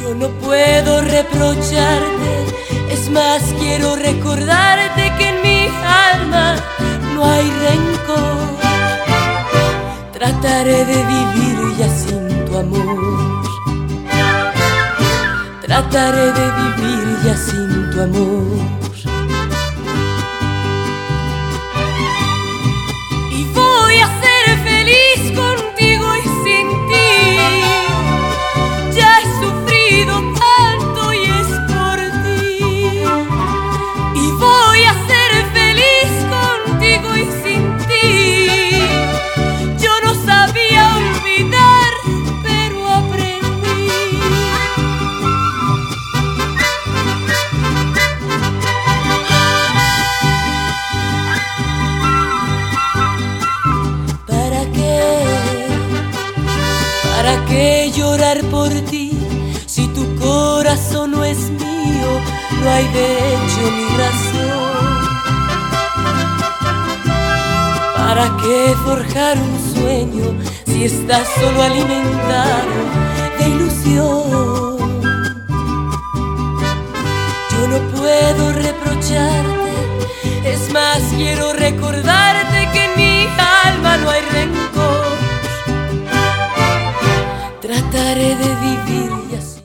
Yo no puedo reprocharte, es más quiero recordarte que en mi alma no hay rencor. Trataré de vivir ya sin tu amor. Trataré de vivir ya sin tu amor. ¿Para qué llorar por ti si tu corazón no es mío? No hay derecho ni razón. ¿Para qué forjar un sueño si estás solo alimentado de ilusión? Yo no puedo reprocharte, es más quiero recordarte Trataré de vivir y así.